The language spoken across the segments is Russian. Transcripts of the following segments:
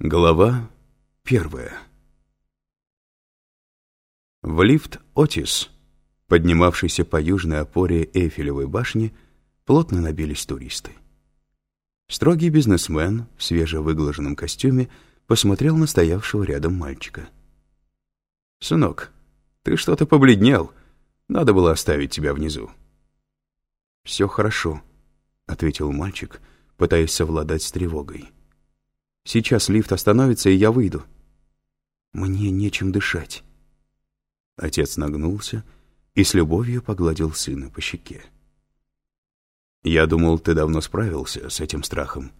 Глава первая В лифт «Отис», поднимавшийся по южной опоре Эйфелевой башни, плотно набились туристы. Строгий бизнесмен в свежевыглаженном костюме посмотрел на стоявшего рядом мальчика. «Сынок, ты что-то побледнел. Надо было оставить тебя внизу». «Все хорошо», — ответил мальчик, пытаясь совладать с тревогой. Сейчас лифт остановится, и я выйду. Мне нечем дышать. Отец нагнулся и с любовью погладил сына по щеке. Я думал, ты давно справился с этим страхом.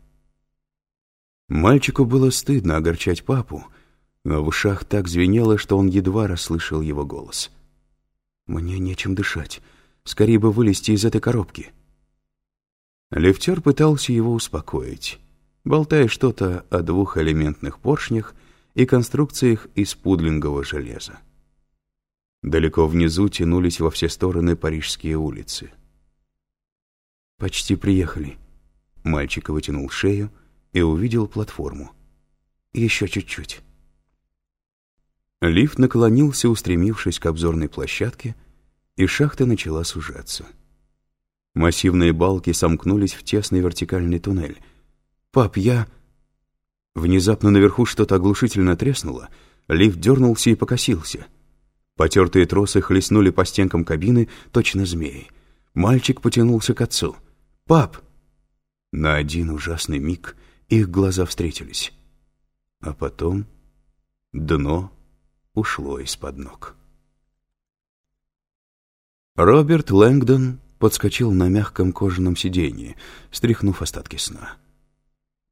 Мальчику было стыдно огорчать папу, но в ушах так звенело, что он едва расслышал его голос. «Мне нечем дышать. Скорее бы вылезти из этой коробки». Лифтер пытался его успокоить болтая что-то о двухэлементных поршнях и конструкциях из пудлингового железа. Далеко внизу тянулись во все стороны парижские улицы. «Почти приехали». Мальчик вытянул шею и увидел платформу. «Еще чуть-чуть». Лифт наклонился, устремившись к обзорной площадке, и шахта начала сужаться. Массивные балки сомкнулись в тесный вертикальный туннель — «Пап, я...» Внезапно наверху что-то оглушительно треснуло, лифт дернулся и покосился. Потертые тросы хлестнули по стенкам кабины, точно змеи. Мальчик потянулся к отцу. «Пап!» На один ужасный миг их глаза встретились. А потом дно ушло из-под ног. Роберт Лэнгдон подскочил на мягком кожаном сиденье, стряхнув остатки сна.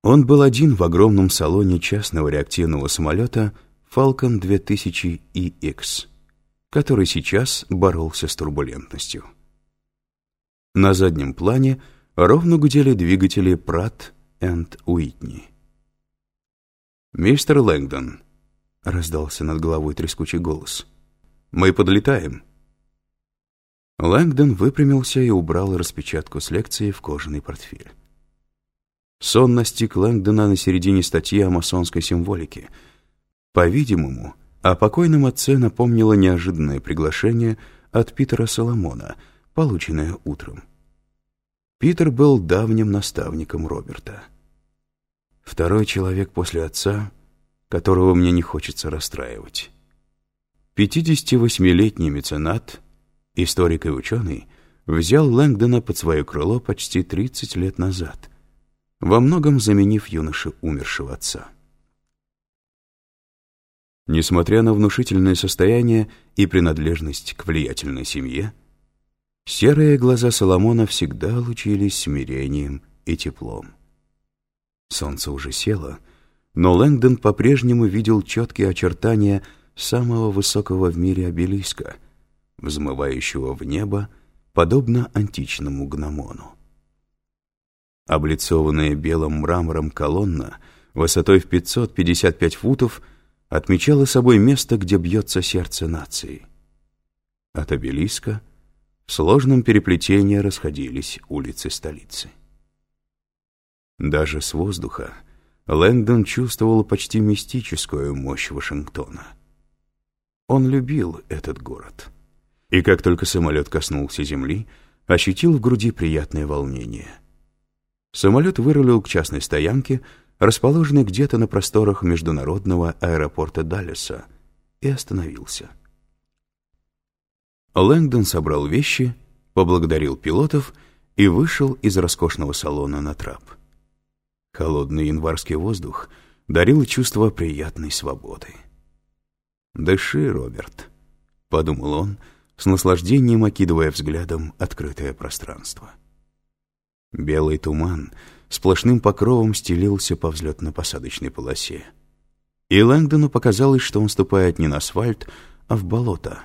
Он был один в огромном салоне частного реактивного самолета Falcon 2000 EX, который сейчас боролся с турбулентностью. На заднем плане ровно гудели двигатели Pratt and Уитни. «Мистер Лэнгдон», — раздался над головой трескучий голос, — «мы подлетаем». Лэнгдон выпрямился и убрал распечатку с лекции в кожаный портфель. Сон настиг Лэнгдона на середине статьи о масонской символике. По-видимому, о покойном отце напомнило неожиданное приглашение от Питера Соломона, полученное утром. Питер был давним наставником Роберта. Второй человек после отца, которого мне не хочется расстраивать. 58-летний меценат, историк и ученый, взял Лэнгдона под свое крыло почти 30 лет назад — во многом заменив юноше умершего отца. Несмотря на внушительное состояние и принадлежность к влиятельной семье, серые глаза Соломона всегда лучились смирением и теплом. Солнце уже село, но Лэнгдон по-прежнему видел четкие очертания самого высокого в мире обелиска, взмывающего в небо, подобно античному гномону. Облицованная белым мрамором колонна высотой в 555 футов отмечала собой место, где бьется сердце нации. От обелиска в сложном переплетении расходились улицы столицы. Даже с воздуха Лэндон чувствовал почти мистическую мощь Вашингтона. Он любил этот город. И как только самолет коснулся земли, ощутил в груди приятное волнение — Самолет вырулил к частной стоянке, расположенной где-то на просторах международного аэропорта Даллеса, и остановился. Лэнгдон собрал вещи, поблагодарил пилотов и вышел из роскошного салона на трап. Холодный январский воздух дарил чувство приятной свободы. «Дыши, Роберт», — подумал он, с наслаждением окидывая взглядом открытое пространство. Белый туман сплошным покровом стелился по взлетно-посадочной полосе. И Лэнгдону показалось, что он ступает не на асфальт, а в болото.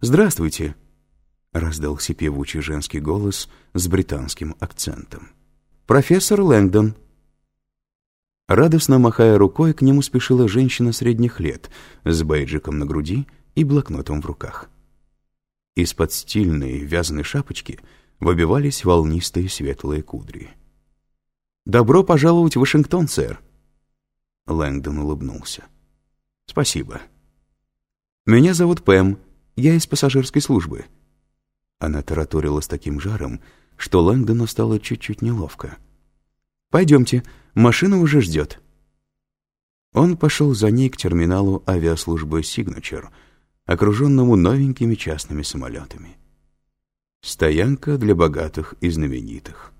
«Здравствуйте!» — раздался певучий женский голос с британским акцентом. «Профессор Лэнгдон!» Радостно махая рукой, к нему спешила женщина средних лет с бейджиком на груди и блокнотом в руках. Из-под стильной вязаной шапочки — выбивались волнистые светлые кудри. «Добро пожаловать в Вашингтон, сэр», Лэнгдон улыбнулся. «Спасибо. Меня зовут Пэм. Я из пассажирской службы». Она тараторила с таким жаром, что Лэнгдону стало чуть-чуть неловко. «Пойдемте, машина уже ждет». Он пошел за ней к терминалу авиаслужбы Signature, окруженному новенькими частными самолетами. Стоянка для богатых и знаменитых.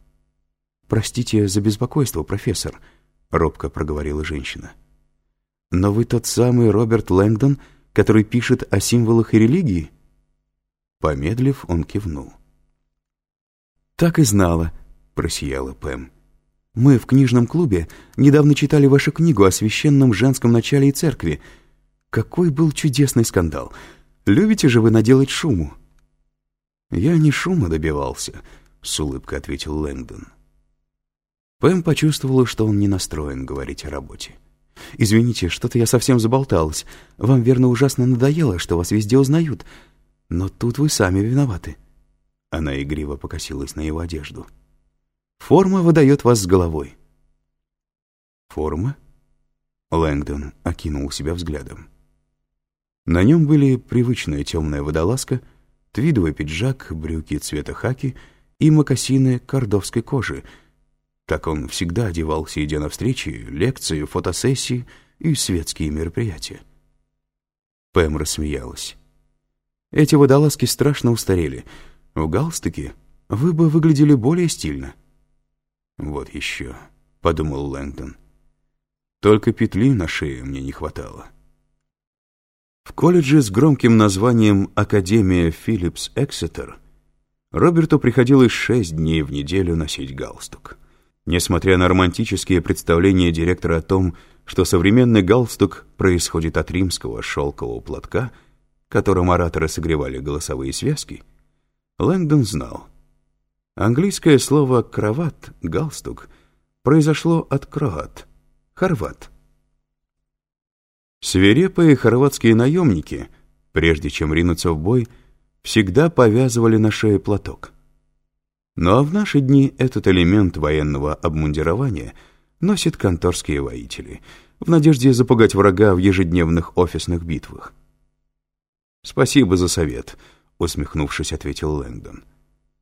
«Простите за беспокойство, профессор», — робко проговорила женщина. «Но вы тот самый Роберт Лэнгдон, который пишет о символах и религии?» Помедлив, он кивнул. «Так и знала», — просияла Пэм. Мы в книжном клубе недавно читали вашу книгу о священном женском начале и церкви. Какой был чудесный скандал. Любите же вы наделать шуму?» «Я не шума добивался», — с улыбкой ответил Лэнгдон. Пэм почувствовала, что он не настроен говорить о работе. «Извините, что-то я совсем заболталась. Вам, верно, ужасно надоело, что вас везде узнают. Но тут вы сами виноваты». Она игриво покосилась на его одежду. Форма выдает вас с головой». «Форма?» Лэнгдон окинул себя взглядом. На нем были привычная темная водолазка, твидовый пиджак, брюки цвета хаки и мокасины кордовской кожи. Так он всегда одевался, идя на встречи, лекции, фотосессии и светские мероприятия. Пэм рассмеялась. «Эти водолазки страшно устарели. В галстуке вы бы выглядели более стильно». «Вот еще», — подумал Лэнгдон. «Только петли на шее мне не хватало». В колледже с громким названием «Академия Филлипс Эксетер» Роберту приходилось шесть дней в неделю носить галстук. Несмотря на романтические представления директора о том, что современный галстук происходит от римского шелкового платка, которым ораторы согревали голосовые связки, Лэнгдон знал, Английское слово «кроват», «галстук» произошло от «кроат», «хорват». Свирепые хорватские наемники, прежде чем ринуться в бой, всегда повязывали на шее платок. Ну а в наши дни этот элемент военного обмундирования носят конторские воители, в надежде запугать врага в ежедневных офисных битвах. «Спасибо за совет», — усмехнувшись, ответил Лэнгдон.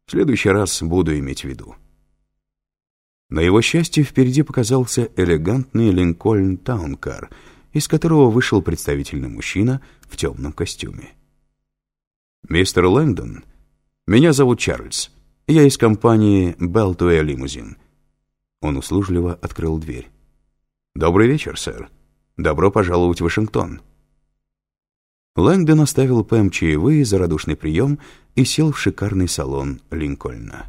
В следующий раз буду иметь в виду. На его счастье впереди показался элегантный Линкольн Таункар, из которого вышел представительный мужчина в темном костюме. «Мистер Лэнгдон, меня зовут Чарльз. Я из компании Белтуэ Лимузин». Он услужливо открыл дверь. «Добрый вечер, сэр. Добро пожаловать в Вашингтон». Лэнгдон оставил Пэм чаевые за радушный прием и сел в шикарный салон Линкольна.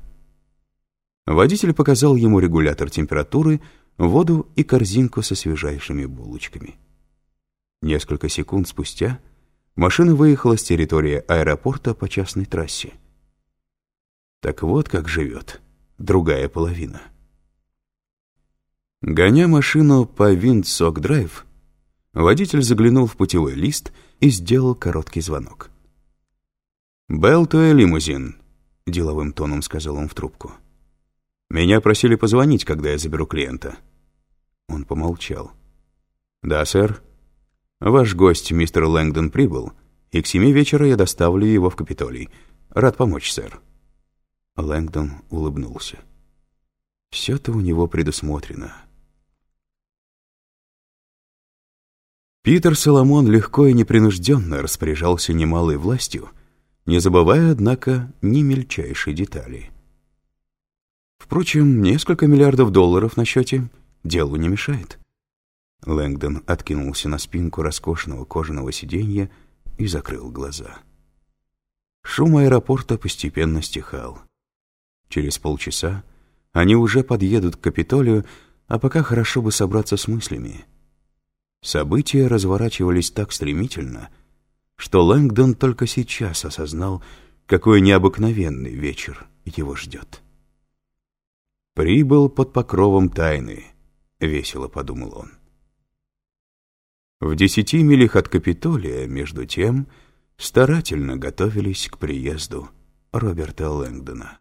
Водитель показал ему регулятор температуры, воду и корзинку со свежайшими булочками. Несколько секунд спустя машина выехала с территории аэропорта по частной трассе. Так вот как живет другая половина. Гоня машину по Виндсок-драйв, водитель заглянул в путевой лист — и сделал короткий звонок. «Beltway Limousine», — деловым тоном сказал он в трубку. «Меня просили позвонить, когда я заберу клиента». Он помолчал. «Да, сэр. Ваш гость, мистер Лэнгдон, прибыл, и к семи вечера я доставлю его в Капитолий. Рад помочь, сэр». Лэнгдон улыбнулся. «Все-то у него предусмотрено». Питер Соломон легко и непринужденно распоряжался немалой властью, не забывая, однако, ни мельчайшей детали. Впрочем, несколько миллиардов долларов на счете делу не мешает. Лэнгдон откинулся на спинку роскошного кожаного сиденья и закрыл глаза. Шум аэропорта постепенно стихал. Через полчаса они уже подъедут к Капитолию, а пока хорошо бы собраться с мыслями — События разворачивались так стремительно, что Лэнгдон только сейчас осознал, какой необыкновенный вечер его ждет. «Прибыл под покровом тайны», — весело подумал он. В десяти милях от Капитолия, между тем, старательно готовились к приезду Роберта Лэнгдона.